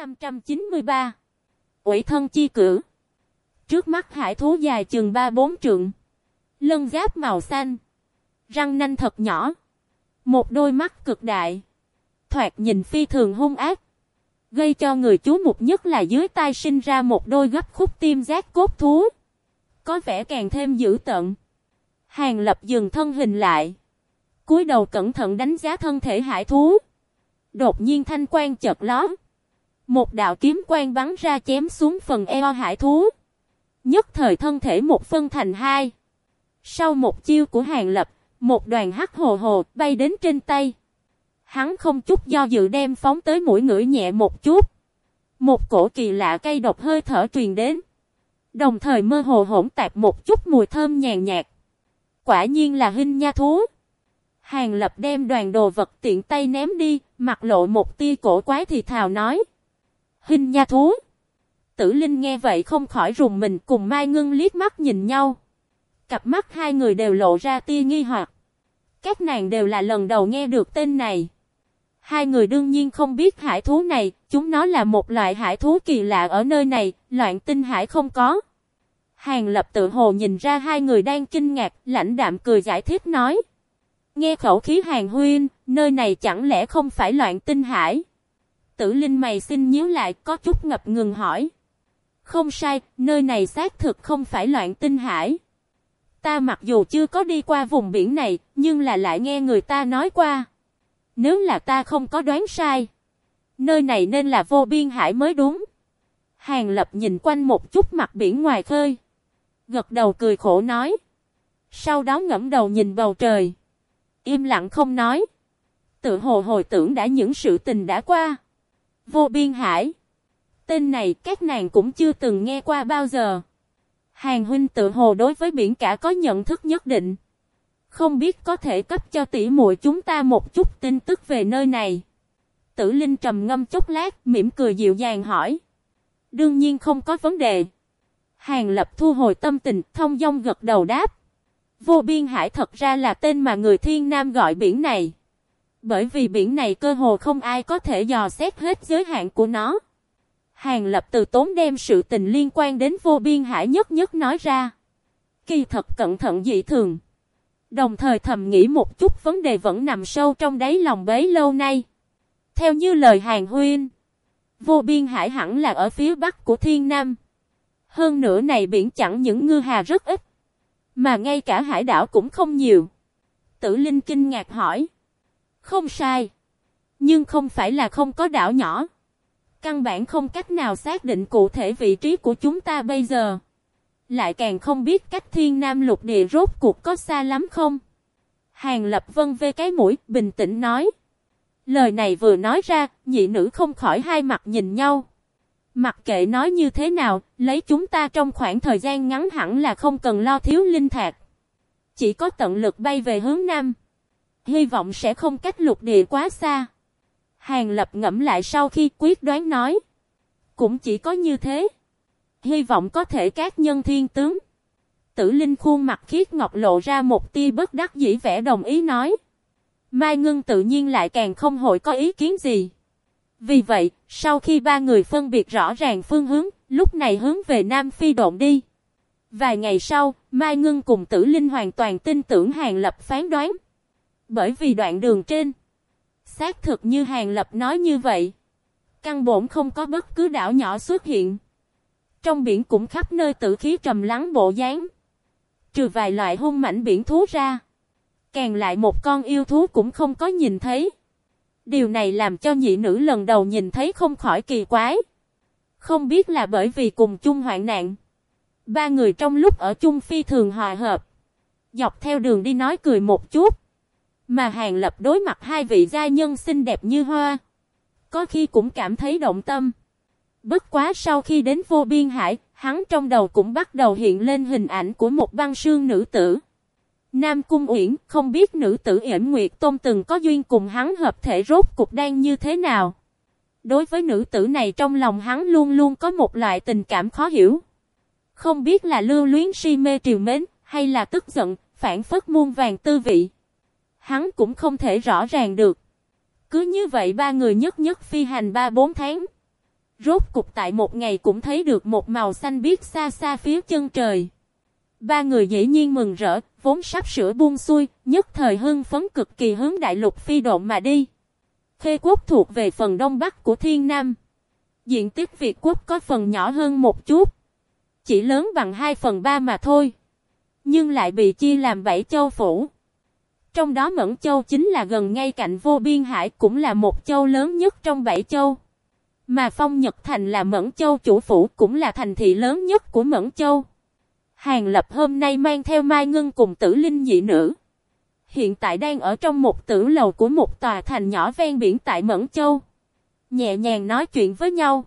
593 quỷ thân chi cử Trước mắt hải thú dài chừng 3-4 trượng. Lân giáp màu xanh. Răng nanh thật nhỏ. Một đôi mắt cực đại. Thoạt nhìn phi thường hung ác. Gây cho người chú mục nhất là dưới tai sinh ra một đôi gấp khúc tim giác cốt thú. Có vẻ càng thêm dữ tận. Hàng lập dừng thân hình lại. cúi đầu cẩn thận đánh giá thân thể hải thú. Đột nhiên thanh quan chợt ló. Một đạo kiếm quang bắn ra chém xuống phần eo hải thú. Nhất thời thân thể một phân thành hai. Sau một chiêu của hàng lập, một đoàn hắc hồ hồ bay đến trên tay. Hắn không chút do dự đem phóng tới mũi ngửi nhẹ một chút. Một cổ kỳ lạ cây độc hơi thở truyền đến. Đồng thời mơ hồ hỗn tạp một chút mùi thơm nhàn nhạt. Quả nhiên là hình nha thú. Hàng lập đem đoàn đồ vật tiện tay ném đi, mặt lộ một tia cổ quái thì thào nói. Hình nha thú. Tử Linh nghe vậy không khỏi rùng mình cùng Mai Ngân liếc mắt nhìn nhau. Cặp mắt hai người đều lộ ra tia nghi hoặc. Các nàng đều là lần đầu nghe được tên này. Hai người đương nhiên không biết hải thú này, chúng nó là một loại hải thú kỳ lạ ở nơi này, loạn tinh hải không có. Hàng lập tự hồ nhìn ra hai người đang kinh ngạc, lãnh đạm cười giải thích nói. Nghe khẩu khí hàng huyên, nơi này chẳng lẽ không phải loạn tinh hải? Tử Linh mày xin nhíu lại có chút ngập ngừng hỏi. Không sai, nơi này xác thực không phải loạn tinh hải. Ta mặc dù chưa có đi qua vùng biển này, nhưng là lại nghe người ta nói qua. Nếu là ta không có đoán sai, nơi này nên là vô biên hải mới đúng. Hàng lập nhìn quanh một chút mặt biển ngoài khơi. Gật đầu cười khổ nói. Sau đó ngẫm đầu nhìn bầu trời. Im lặng không nói. Tự hồ hồi tưởng đã những sự tình đã qua. Vô biên hải. Tên này các nàng cũng chưa từng nghe qua bao giờ. Hàng huynh tự hồ đối với biển cả có nhận thức nhất định. Không biết có thể cấp cho tỷ muội chúng ta một chút tin tức về nơi này. Tử Linh trầm ngâm chốc lát, mỉm cười dịu dàng hỏi. Đương nhiên không có vấn đề. Hàng lập thu hồi tâm tình, thông dong gật đầu đáp. Vô biên hải thật ra là tên mà người thiên nam gọi biển này. Bởi vì biển này cơ hồ không ai có thể dò xét hết giới hạn của nó. Hàng lập từ tốn đem sự tình liên quan đến vô biên hải nhất nhất nói ra. Kỳ thật cẩn thận dị thường. Đồng thời thầm nghĩ một chút vấn đề vẫn nằm sâu trong đáy lòng bấy lâu nay. Theo như lời hàng huyên, vô biên hải hẳn là ở phía bắc của thiên nam. Hơn nữa này biển chẳng những ngư hà rất ít, mà ngay cả hải đảo cũng không nhiều. Tử Linh kinh ngạc hỏi. Không sai. Nhưng không phải là không có đảo nhỏ. Căn bản không cách nào xác định cụ thể vị trí của chúng ta bây giờ. Lại càng không biết cách thiên nam lục địa rốt cuộc có xa lắm không. Hàng lập vân vê cái mũi, bình tĩnh nói. Lời này vừa nói ra, nhị nữ không khỏi hai mặt nhìn nhau. Mặc kệ nói như thế nào, lấy chúng ta trong khoảng thời gian ngắn hẳn là không cần lo thiếu linh thạc. Chỉ có tận lực bay về hướng nam. Hy vọng sẽ không cách lục địa quá xa. Hàng lập ngẫm lại sau khi quyết đoán nói. Cũng chỉ có như thế. Hy vọng có thể các nhân thiên tướng. Tử Linh khuôn mặt khiết ngọc lộ ra một tia bất đắc dĩ vẻ đồng ý nói. Mai Ngân tự nhiên lại càng không hội có ý kiến gì. Vì vậy, sau khi ba người phân biệt rõ ràng phương hướng, lúc này hướng về Nam Phi độn đi. Vài ngày sau, Mai Ngân cùng Tử Linh hoàn toàn tin tưởng Hàng Lập phán đoán. Bởi vì đoạn đường trên, Xác thực như Hàng Lập nói như vậy. Căn bổn không có bất cứ đảo nhỏ xuất hiện. Trong biển cũng khắp nơi tử khí trầm lắng bộ dáng. Trừ vài loại hung mảnh biển thú ra. Càng lại một con yêu thú cũng không có nhìn thấy. Điều này làm cho nhị nữ lần đầu nhìn thấy không khỏi kỳ quái. Không biết là bởi vì cùng chung hoạn nạn. Ba người trong lúc ở chung phi thường hòa hợp. Dọc theo đường đi nói cười một chút. Mà Hàng Lập đối mặt hai vị gia nhân xinh đẹp như hoa. Có khi cũng cảm thấy động tâm. Bất quá sau khi đến vô biên hải, hắn trong đầu cũng bắt đầu hiện lên hình ảnh của một băng sương nữ tử. Nam Cung Uyển không biết nữ tử yển Nguyệt Tôn từng có duyên cùng hắn hợp thể rốt cục đang như thế nào. Đối với nữ tử này trong lòng hắn luôn luôn có một loại tình cảm khó hiểu. Không biết là lưu luyến si mê triều mến, hay là tức giận, phản phất muôn vàng tư vị. Hắn cũng không thể rõ ràng được. Cứ như vậy ba người nhất nhất phi hành ba bốn tháng. Rốt cục tại một ngày cũng thấy được một màu xanh biếc xa xa phía chân trời. Ba người dĩ nhiên mừng rỡ, vốn sắp sửa buông xuôi, nhất thời hưng phấn cực kỳ hướng đại lục phi độn mà đi. Khê quốc thuộc về phần đông bắc của thiên nam. Diện tích Việt quốc có phần nhỏ hơn một chút. Chỉ lớn bằng 2 phần 3 mà thôi. Nhưng lại bị chia làm 7 châu phủ. Trong đó Mẫn Châu chính là gần ngay cạnh vô biên hải, cũng là một châu lớn nhất trong bảy châu. Mà Phong Nhật Thành là Mẫn Châu chủ phủ, cũng là thành thị lớn nhất của Mẫn Châu. Hàng Lập hôm nay mang theo Mai Ngân cùng tử linh nhị nữ. Hiện tại đang ở trong một tử lầu của một tòa thành nhỏ ven biển tại Mẫn Châu. Nhẹ nhàng nói chuyện với nhau.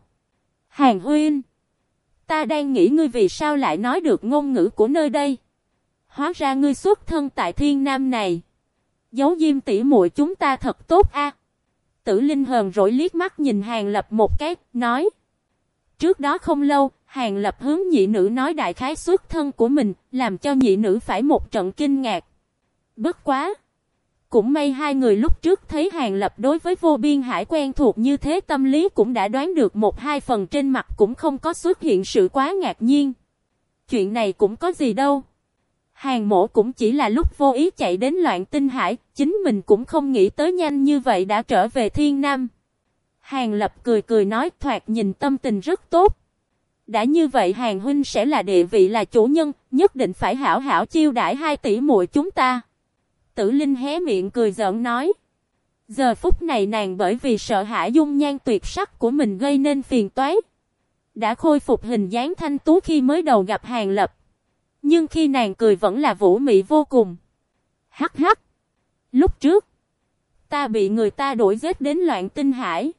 Hàng Huynh. Ta đang nghĩ ngươi vì sao lại nói được ngôn ngữ của nơi đây. Hóa ra ngươi xuất thân tại thiên nam này. Giấu diêm tỉ muội chúng ta thật tốt a. Tử Linh hờn rỗi liếc mắt nhìn Hàng Lập một cái, nói. Trước đó không lâu, Hàng Lập hướng nhị nữ nói đại khái xuất thân của mình, làm cho nhị nữ phải một trận kinh ngạc. Bất quá! Cũng may hai người lúc trước thấy Hàng Lập đối với vô biên hải quen thuộc như thế tâm lý cũng đã đoán được một hai phần trên mặt cũng không có xuất hiện sự quá ngạc nhiên. Chuyện này cũng có gì đâu. Hàng mổ cũng chỉ là lúc vô ý chạy đến loạn tinh hải, chính mình cũng không nghĩ tới nhanh như vậy đã trở về thiên nam. Hàng lập cười cười nói thoạt nhìn tâm tình rất tốt. Đã như vậy hàng huynh sẽ là địa vị là chủ nhân, nhất định phải hảo hảo chiêu đãi hai tỷ muội chúng ta. Tử Linh hé miệng cười giỡn nói. Giờ phút này nàng bởi vì sợ hãi dung nhan tuyệt sắc của mình gây nên phiền toái. Đã khôi phục hình dáng thanh tú khi mới đầu gặp hàng lập. Nhưng khi nàng cười vẫn là vũ mị vô cùng. Hắc hắc. Lúc trước, ta bị người ta đuổi giết đến loạn tinh hải.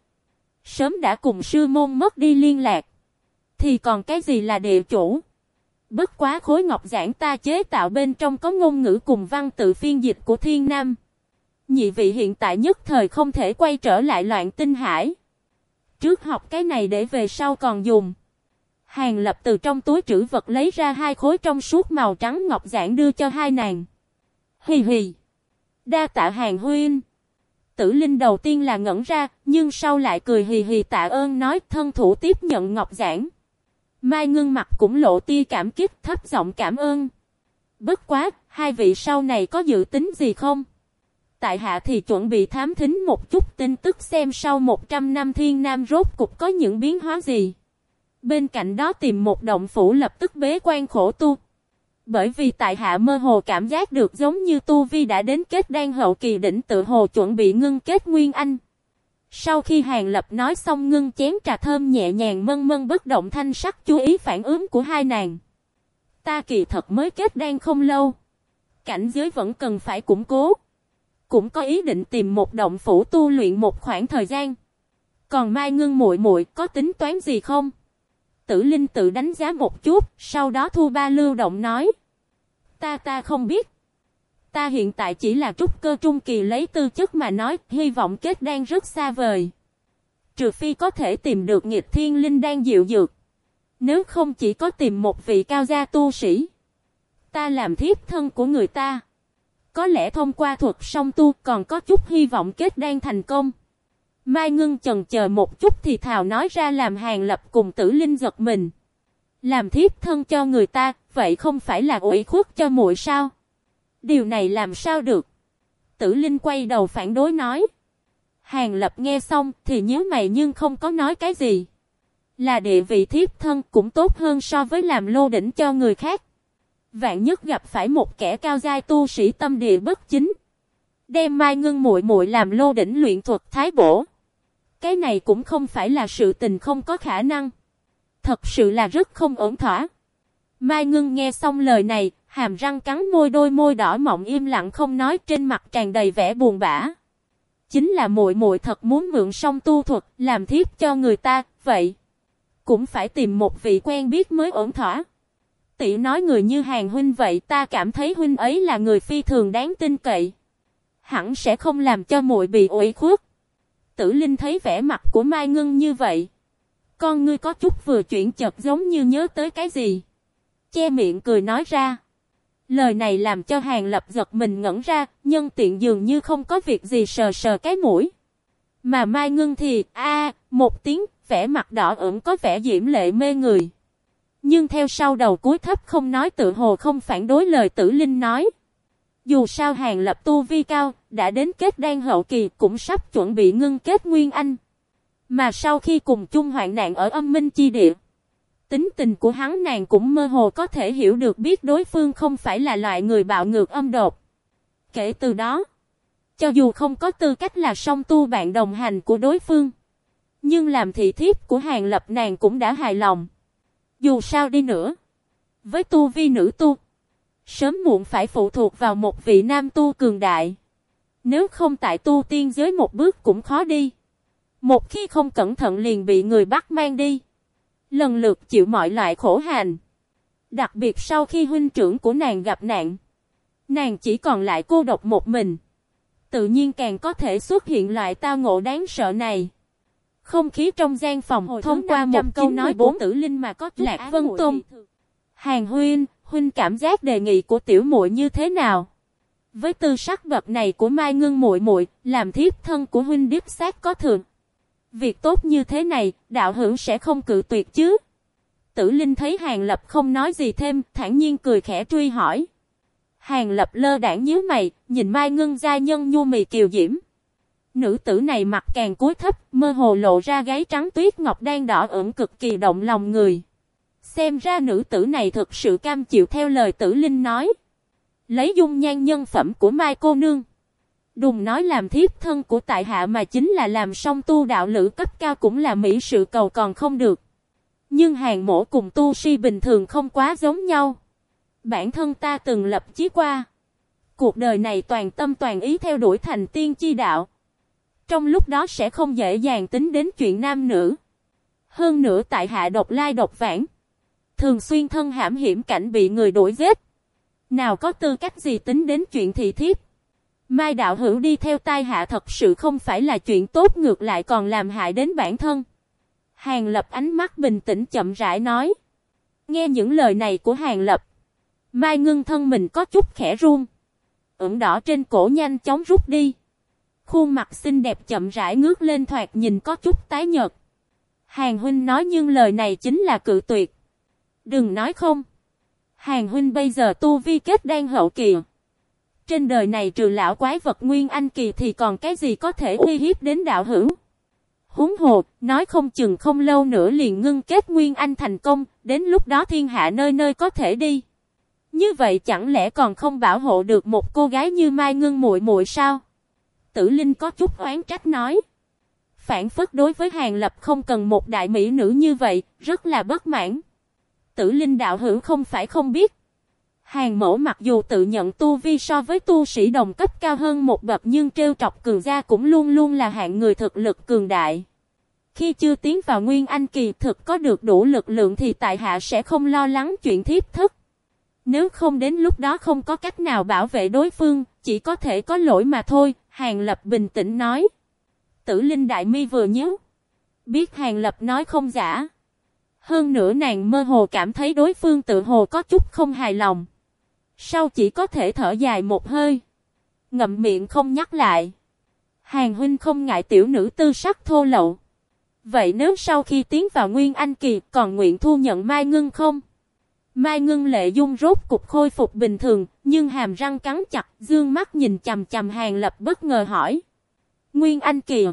Sớm đã cùng sư môn mất đi liên lạc. Thì còn cái gì là địa chủ? Bất quá khối ngọc giảng ta chế tạo bên trong có ngôn ngữ cùng văn tự phiên dịch của thiên nam. Nhị vị hiện tại nhất thời không thể quay trở lại loạn tinh hải. Trước học cái này để về sau còn dùng. Hàng lập từ trong túi trữ vật lấy ra hai khối trong suốt màu trắng ngọc giản đưa cho hai nàng. Hì hì. Đa tạ hàng huynh. Tử Linh đầu tiên là ngẩn ra, nhưng sau lại cười hì hì tạ ơn nói thân thủ tiếp nhận ngọc giản. Mai ngưng mặt cũng lộ tia cảm kích thấp giọng cảm ơn. Bất quá, hai vị sau này có dự tính gì không? Tại hạ thì chuẩn bị thám thính một chút tin tức xem sau 100 năm thiên nam rốt cục có những biến hóa gì. Bên cạnh đó tìm một động phủ lập tức bế quan khổ tu. Bởi vì tại hạ mơ hồ cảm giác được giống như tu vi đã đến kết đan hậu kỳ đỉnh tự hồ chuẩn bị ngưng kết nguyên anh. Sau khi Hàng Lập nói xong ngưng chén trà thơm nhẹ nhàng mân mân bất động thanh sắc chú ý phản ứng của hai nàng. Ta kỳ thật mới kết đan không lâu. Cảnh giới vẫn cần phải củng cố. Cũng có ý định tìm một động phủ tu luyện một khoảng thời gian. Còn Mai Ngưng muội muội có tính toán gì không? Tử Linh tự đánh giá một chút, sau đó thu ba lưu động nói. Ta ta không biết. Ta hiện tại chỉ là trúc cơ trung kỳ lấy tư chất mà nói, hy vọng kết đang rất xa vời. Trừ phi có thể tìm được nghịch thiên linh đang dịu dược. Nếu không chỉ có tìm một vị cao gia tu sĩ. Ta làm thiếp thân của người ta. Có lẽ thông qua thuật song tu còn có chút hy vọng kết đang thành công. Mai Ngưng chần chờ một chút thì thào nói ra làm hàng lập cùng tử linh giật mình. Làm thiếp thân cho người ta, vậy không phải là ủy khuất cho muội sao? Điều này làm sao được? Tử Linh quay đầu phản đối nói. Hàng lập nghe xong thì nhớ mày nhưng không có nói cái gì. Là địa vị thiếp thân cũng tốt hơn so với làm lô đỉnh cho người khác. Vạn nhất gặp phải một kẻ cao giai tu sĩ tâm địa bất chính. Đem mai ngưng muội muội làm lô đỉnh luyện thuật thái bổ. Cái này cũng không phải là sự tình không có khả năng. Thật sự là rất không ổn thỏa. Mai ngưng nghe xong lời này, hàm răng cắn môi đôi môi đỏ mọng im lặng không nói trên mặt tràn đầy vẻ buồn bã. Chính là muội muội thật muốn mượn song tu thuật làm thiếp cho người ta, vậy cũng phải tìm một vị quen biết mới ổn thỏa. Tỷ nói người như hàng huynh vậy ta cảm thấy huynh ấy là người phi thường đáng tin cậy. Hẳn sẽ không làm cho muội bị ủy khuất. Tử Linh thấy vẻ mặt của Mai Ngân như vậy. Con ngươi có chút vừa chuyển chợt giống như nhớ tới cái gì. Che miệng cười nói ra. Lời này làm cho Hàng Lập giật mình ngẩn ra, nhân tiện dường như không có việc gì sờ sờ cái mũi. Mà Mai Ngân thì, a một tiếng, vẻ mặt đỏ ửng có vẻ diễm lệ mê người. Nhưng theo sau đầu cuối thấp không nói tự hồ không phản đối lời tử linh nói. Dù sao hàng lập tu vi cao, đã đến kết đan hậu kỳ cũng sắp chuẩn bị ngưng kết nguyên anh. Mà sau khi cùng chung hoạn nạn ở âm minh chi địa, tính tình của hắn nàng cũng mơ hồ có thể hiểu được biết đối phương không phải là loại người bạo ngược âm đột. Kể từ đó, cho dù không có tư cách là song tu bạn đồng hành của đối phương, nhưng làm thị thiếp của hàng lập nàng cũng đã hài lòng. Dù sao đi nữa, với tu vi nữ tu, sớm muộn phải phụ thuộc vào một vị nam tu cường đại. Nếu không tại tu tiên giới một bước cũng khó đi. Một khi không cẩn thận liền bị người bắt mang đi. Lần lượt chịu mọi loại khổ hành. Đặc biệt sau khi huynh trưởng của nàng gặp nạn. Nàng chỉ còn lại cô độc một mình. Tự nhiên càng có thể xuất hiện loại tao ngộ đáng sợ này. Không khí trong gian phòng Hồi thông qua một câu nói bốn tử linh mà có chút Lạc Vân Tôn. Hàng huynh, huynh cảm giác đề nghị của tiểu muội như thế nào? Với tư sắc bậc này của Mai Ngưng muội muội, làm thiếp thân của huynh điếp xác có thượng. Việc tốt như thế này, đạo hữu sẽ không cự tuyệt chứ? Tử Linh thấy Hàng Lập không nói gì thêm, thản nhiên cười khẽ truy hỏi. Hàng Lập lơ đảng nhíu mày, nhìn Mai Ngưng gia nhân nhu mì kiều diễm. Nữ tử này mặt càng cúi thấp, mơ hồ lộ ra gáy trắng tuyết ngọc đang đỏ ửng cực kỳ động lòng người. Xem ra nữ tử này thực sự cam chịu theo lời tử linh nói. Lấy dung nhan nhân phẩm của Mai cô nương. Đùng nói làm thiếp thân của tại hạ mà chính là làm song tu đạo lữ cấp cao cũng là mỹ sự cầu còn không được. Nhưng hàng mổ cùng tu si bình thường không quá giống nhau. Bản thân ta từng lập chí qua. Cuộc đời này toàn tâm toàn ý theo đuổi thành tiên chi đạo. Trong lúc đó sẽ không dễ dàng tính đến chuyện nam nữ. Hơn nữa tại hạ độc lai độc vãng. Thường xuyên thân hãm hiểm cảnh bị người đuổi giết. Nào có tư cách gì tính đến chuyện thị thiếp. Mai đạo hữu đi theo tai hạ thật sự không phải là chuyện tốt, ngược lại còn làm hại đến bản thân. Hàng lập ánh mắt bình tĩnh chậm rãi nói. Nghe những lời này của hàng lập. Mai ngưng thân mình có chút khẽ run. Ửng đỏ trên cổ nhanh chóng rút đi. Khuôn mặt xinh đẹp chậm rãi ngước lên thoạt nhìn có chút tái nhợt. Hàng huynh nói nhưng lời này chính là cự tuyệt. Đừng nói không. Hàng huynh bây giờ tu vi kết đang hậu kỳ. Trên đời này trừ lão quái vật nguyên anh kỳ thì còn cái gì có thể uy hiếp đến đạo hữu. Húng hồ, nói không chừng không lâu nữa liền ngưng kết nguyên anh thành công, đến lúc đó thiên hạ nơi nơi có thể đi. Như vậy chẳng lẽ còn không bảo hộ được một cô gái như Mai Ngưng muội muội sao? Tử Linh có chút oán trách nói. Phản phất đối với Hàng Lập không cần một đại mỹ nữ như vậy, rất là bất mãn. Tử Linh đạo hữu không phải không biết. Hàng mẫu mặc dù tự nhận tu vi so với tu sĩ đồng cấp cao hơn một bậc nhưng trêu trọc cường gia cũng luôn luôn là hạng người thực lực cường đại. Khi chưa tiến vào Nguyên Anh kỳ thực có được đủ lực lượng thì tại hạ sẽ không lo lắng chuyện thiếp thức. Nếu không đến lúc đó không có cách nào bảo vệ đối phương, chỉ có thể có lỗi mà thôi, Hàng Lập bình tĩnh nói. Tử Linh Đại Mi vừa nhớ. Biết Hàng Lập nói không giả. Hơn nữa nàng mơ hồ cảm thấy đối phương tự hồ có chút không hài lòng. Sau chỉ có thể thở dài một hơi. Ngậm miệng không nhắc lại. Hàng huynh không ngại tiểu nữ tư sắc thô lậu. Vậy nếu sau khi tiến vào Nguyên Anh Kỳ còn nguyện thu nhận Mai Ngưng không? Mai Ngưng lệ dung rốt cục khôi phục bình thường, nhưng hàm răng cắn chặt, dương mắt nhìn chầm chầm hàng lập bất ngờ hỏi. Nguyên Anh Kỳ,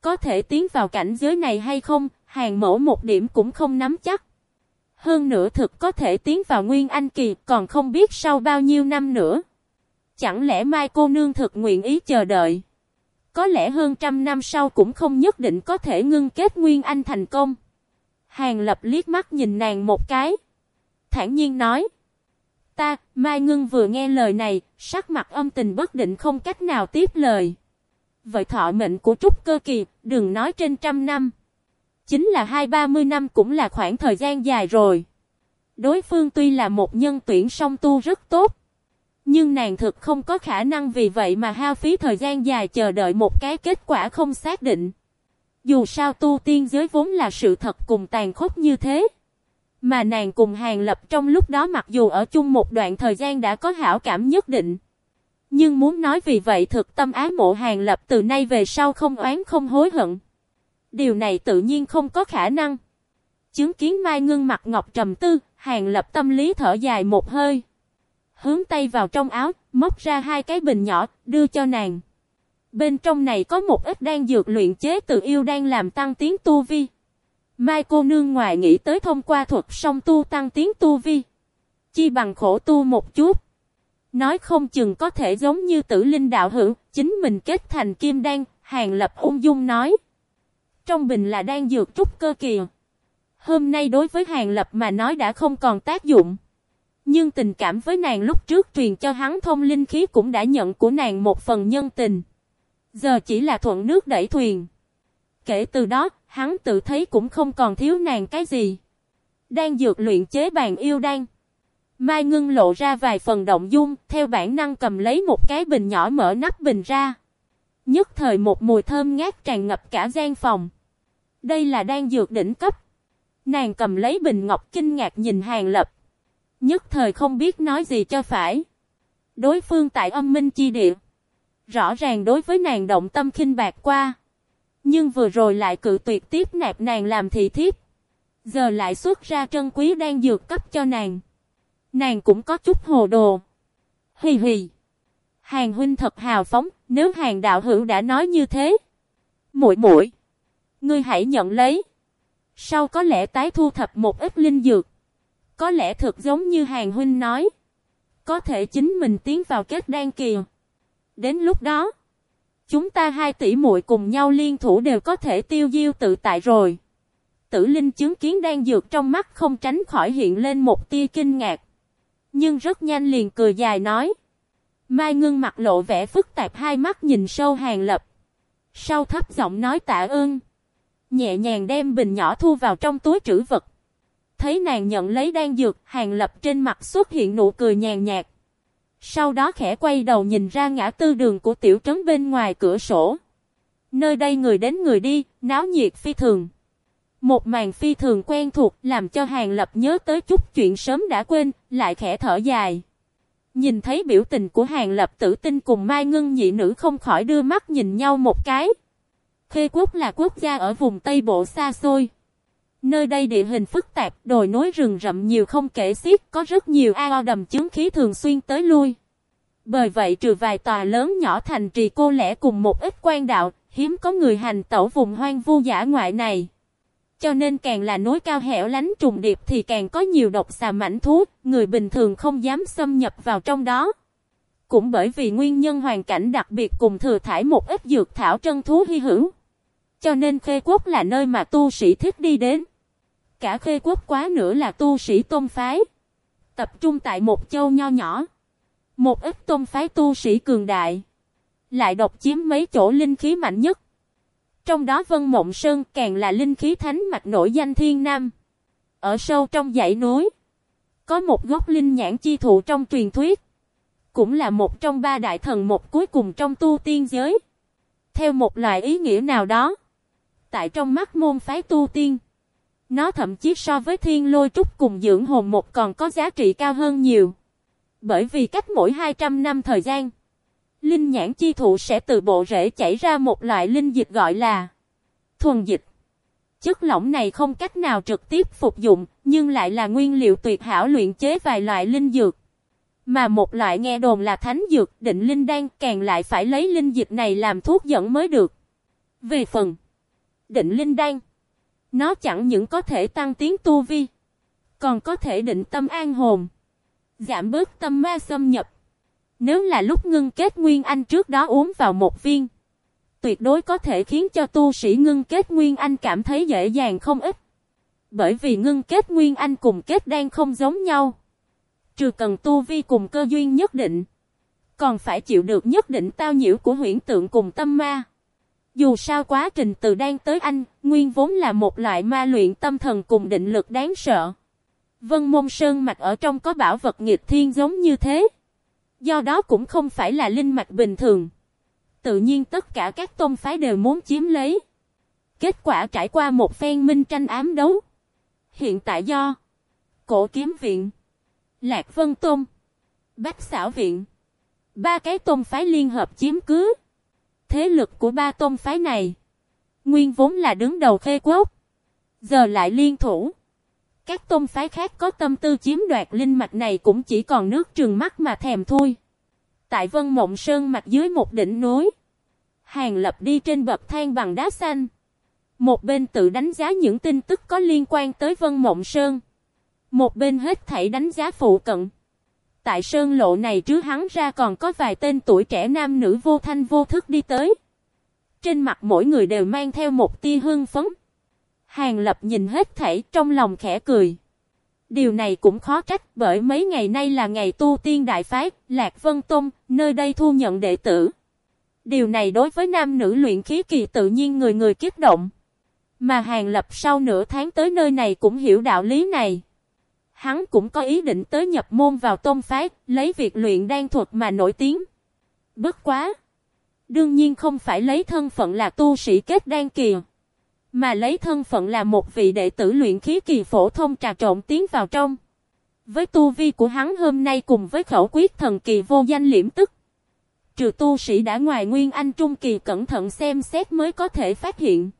có thể tiến vào cảnh giới này hay không, hàng mẫu một điểm cũng không nắm chắc. Hơn nữa thực có thể tiến vào Nguyên Anh Kỳ còn không biết sau bao nhiêu năm nữa. Chẳng lẽ Mai cô nương thực nguyện ý chờ đợi? Có lẽ hơn trăm năm sau cũng không nhất định có thể ngưng kết Nguyên Anh thành công. Hàng lập liếc mắt nhìn nàng một cái. Thản nhiên nói. Ta, Mai Ngưng vừa nghe lời này, sắc mặt âm tình bất định không cách nào tiếp lời. Vậy thọ mệnh của Trúc Cơ Kỳ, đừng nói trên trăm năm. Chính là hai ba mươi năm cũng là khoảng thời gian dài rồi. Đối phương tuy là một nhân tuyển song tu rất tốt. Nhưng nàng thực không có khả năng vì vậy mà hao phí thời gian dài chờ đợi một cái kết quả không xác định. Dù sao tu tiên giới vốn là sự thật cùng tàn khốc như thế. Mà nàng cùng Hàng Lập trong lúc đó mặc dù ở chung một đoạn thời gian đã có hảo cảm nhất định. Nhưng muốn nói vì vậy thực tâm ái mộ Hàng Lập từ nay về sau không oán không hối hận. Điều này tự nhiên không có khả năng. Chứng kiến Mai Ngưng mặt ngọc trầm tư, Hàng Lập tâm lý thở dài một hơi. Hướng tay vào trong áo, móc ra hai cái bình nhỏ, đưa cho nàng. Bên trong này có một ít đan dược luyện chế từ yêu đang làm tăng tiến tu vi. Mai cô nương ngoài nghĩ tới thông qua thuật song tu tăng tiến tu vi. Chi bằng khổ tu một chút. Nói không chừng có thể giống như tử linh đạo hữu, chính mình kết thành kim đan, hàng lập ung dung nói. Trong bình là đang dược trúc cơ kìa. Hôm nay đối với hàng lập mà nói đã không còn tác dụng. Nhưng tình cảm với nàng lúc trước truyền cho hắn thông linh khí cũng đã nhận của nàng một phần nhân tình. Giờ chỉ là thuận nước đẩy thuyền. Kể từ đó, hắn tự thấy cũng không còn thiếu nàng cái gì. Đang dược luyện chế bàn yêu đan. Mai ngưng lộ ra vài phần động dung, theo bản năng cầm lấy một cái bình nhỏ mở nắp bình ra. Nhất thời một mùi thơm ngát tràn ngập cả gian phòng. Đây là đan dược đỉnh cấp. Nàng cầm lấy bình ngọc kinh ngạc nhìn hàng lập. Nhất thời không biết nói gì cho phải. Đối phương tại âm minh chi địa. Rõ ràng đối với nàng động tâm khinh bạc qua. Nhưng vừa rồi lại cự tuyệt tiếp nạp nàng làm thị thiếp. Giờ lại xuất ra trân quý đang dược cấp cho nàng. Nàng cũng có chút hồ đồ. Hì hì. Hàng huynh thật hào phóng, nếu hàng đạo hữu đã nói như thế. Muội muội, ngươi hãy nhận lấy. Sau có lẽ tái thu thập một ít linh dược. Có lẽ thực giống như hàng huynh nói. Có thể chính mình tiến vào kết đan kìa. Đến lúc đó, chúng ta hai tỷ muội cùng nhau liên thủ đều có thể tiêu diêu tự tại rồi. Tử Linh chứng kiến đang dược trong mắt không tránh khỏi hiện lên một tia kinh ngạc. Nhưng rất nhanh liền cười dài nói. Mai ngưng mặt lộ vẻ phức tạp hai mắt nhìn sâu hàng lập. Sau thấp giọng nói tạ ơn. Nhẹ nhàng đem bình nhỏ thu vào trong túi trữ vật. Thấy nàng nhận lấy đan dược, hàng lập trên mặt xuất hiện nụ cười nhàn nhạt. Sau đó khẽ quay đầu nhìn ra ngã tư đường của tiểu trấn bên ngoài cửa sổ. Nơi đây người đến người đi, náo nhiệt phi thường. Một màn phi thường quen thuộc làm cho Hàng Lập nhớ tới chút chuyện sớm đã quên, lại khẽ thở dài. Nhìn thấy biểu tình của Hàng Lập tử tinh cùng Mai Ngân nhị nữ không khỏi đưa mắt nhìn nhau một cái. Khê Quốc là quốc gia ở vùng Tây Bộ xa xôi. Nơi đây địa hình phức tạp, đồi núi rừng rậm nhiều không kể xiết, có rất nhiều ao đầm chứng khí thường xuyên tới lui. Bởi vậy trừ vài tòa lớn nhỏ thành trì cô lẻ cùng một ít quan đạo, hiếm có người hành tẩu vùng hoang vu giả ngoại này. Cho nên càng là núi cao hẻo lánh trùng điệp thì càng có nhiều độc xà mảnh thú, người bình thường không dám xâm nhập vào trong đó. Cũng bởi vì nguyên nhân hoàn cảnh đặc biệt cùng thừa thải một ít dược thảo trân thú hy hữu. Cho nên khê quốc là nơi mà tu sĩ thích đi đến. Cả khê quốc quá nữa là tu sĩ tôn phái. Tập trung tại một châu nho nhỏ. Một ít tôn phái tu sĩ cường đại. Lại độc chiếm mấy chỗ linh khí mạnh nhất. Trong đó Vân Mộng Sơn càng là linh khí thánh mạch nổi danh thiên nam. Ở sâu trong dãy núi. Có một gốc linh nhãn chi thụ trong truyền thuyết. Cũng là một trong ba đại thần một cuối cùng trong tu tiên giới. Theo một loại ý nghĩa nào đó. Tại trong mắt môn phái tu tiên. Nó thậm chí so với thiên lôi trúc cùng dưỡng hồn một còn có giá trị cao hơn nhiều. Bởi vì cách mỗi 200 năm thời gian. Linh nhãn chi thụ sẽ từ bộ rễ chảy ra một loại linh dịch gọi là thuần dịch. Chất lỏng này không cách nào trực tiếp phục dụng, nhưng lại là nguyên liệu tuyệt hảo luyện chế vài loại linh dược. Mà một loại nghe đồn là thánh dược, định linh đan càng lại phải lấy linh dịch này làm thuốc dẫn mới được. Về phần định linh đan, nó chẳng những có thể tăng tiến tu vi, còn có thể định tâm an hồn, giảm bớt tâm ma xâm nhập. Nếu là lúc ngưng kết nguyên anh trước đó uống vào một viên, tuyệt đối có thể khiến cho tu sĩ ngưng kết nguyên anh cảm thấy dễ dàng không ít. Bởi vì ngưng kết nguyên anh cùng kết đan không giống nhau. Trừ cần tu vi cùng cơ duyên nhất định, còn phải chịu được nhất định tao nhiễu của huyễn tượng cùng tâm ma. Dù sao quá trình từ đan tới anh, nguyên vốn là một loại ma luyện tâm thần cùng định lực đáng sợ. Vân môn sơn mạch ở trong có bảo vật nghịch thiên giống như thế. Do đó cũng không phải là linh mạch bình thường. Tự nhiên tất cả các tôn phái đều muốn chiếm lấy. Kết quả trải qua một phen minh tranh ám đấu. Hiện tại do Cổ Kiếm Viện, Lạc Vân Tôn, Bách Xảo Viện, ba cái tôn phái liên hợp chiếm cứ. Thế lực của ba tôn phái này, Nguyên vốn là đứng đầu khê quốc. Giờ lại liên thủ. Các tôn phái khác có tâm tư chiếm đoạt linh mạch này cũng chỉ còn nước trường mắt mà thèm thôi. Tại Vân Mộng Sơn mặt dưới một đỉnh núi. Hàng lập đi trên bậc thang bằng đá xanh. Một bên tự đánh giá những tin tức có liên quan tới Vân Mộng Sơn. Một bên hết thảy đánh giá phụ cận. Tại Sơn Lộ này trước hắn ra còn có vài tên tuổi trẻ nam nữ vô thanh vô thức đi tới. Trên mặt mỗi người đều mang theo một tia hương phấn. Hàng lập nhìn hết thảy trong lòng khẽ cười. Điều này cũng khó trách bởi mấy ngày nay là ngày tu tiên đại phái, Lạc Vân Tông, nơi đây thu nhận đệ tử. Điều này đối với nam nữ luyện khí kỳ tự nhiên người người kích động. Mà Hàng Lập sau nửa tháng tới nơi này cũng hiểu đạo lý này. Hắn cũng có ý định tới nhập môn vào tôn phái, lấy việc luyện đan thuật mà nổi tiếng. Bất quá! Đương nhiên không phải lấy thân phận là tu sĩ kết đan kỳ. Mà lấy thân phận là một vị đệ tử luyện khí kỳ phổ thông trà trộn tiến vào trong. Với tu vi của hắn hôm nay cùng với khẩu quyết thần kỳ vô danh liễm tức. Trừ tu sĩ đã ngoài nguyên anh trung kỳ cẩn thận xem xét mới có thể phát hiện.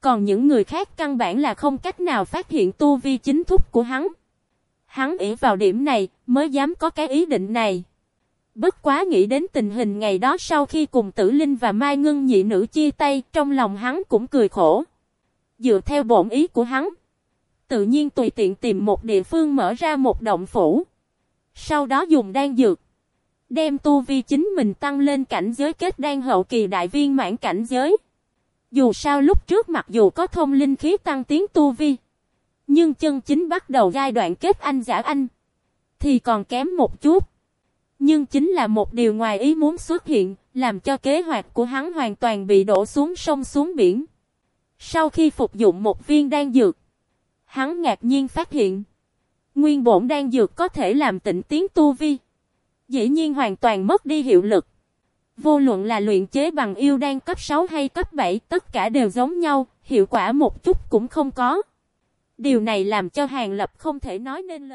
Còn những người khác căn bản là không cách nào phát hiện tu vi chính thúc của hắn. Hắn ỷ vào điểm này mới dám có cái ý định này. Bất quá nghĩ đến tình hình ngày đó sau khi cùng tử linh và mai ngưng nhị nữ chia tay, trong lòng hắn cũng cười khổ. Dựa theo bổn ý của hắn. Tự nhiên tùy tiện tìm một địa phương mở ra một động phủ. Sau đó dùng đan dược. Đem tu vi chính mình tăng lên cảnh giới kết đan hậu kỳ đại viên mãn cảnh giới. Dù sao lúc trước mặc dù có thông linh khí tăng tiến tu vi. Nhưng chân chính bắt đầu giai đoạn kết anh giả anh. Thì còn kém một chút. Nhưng chính là một điều ngoài ý muốn xuất hiện. Làm cho kế hoạch của hắn hoàn toàn bị đổ xuống sông xuống biển. Sau khi phục dụng một viên đan dược. Hắn ngạc nhiên phát hiện. Nguyên bổn đan dược có thể làm tịnh tiến tu vi. Dĩ nhiên hoàn toàn mất đi hiệu lực. Vô luận là luyện chế bằng yêu đan cấp 6 hay cấp 7 tất cả đều giống nhau, hiệu quả một chút cũng không có. Điều này làm cho Hàng Lập không thể nói nên lời.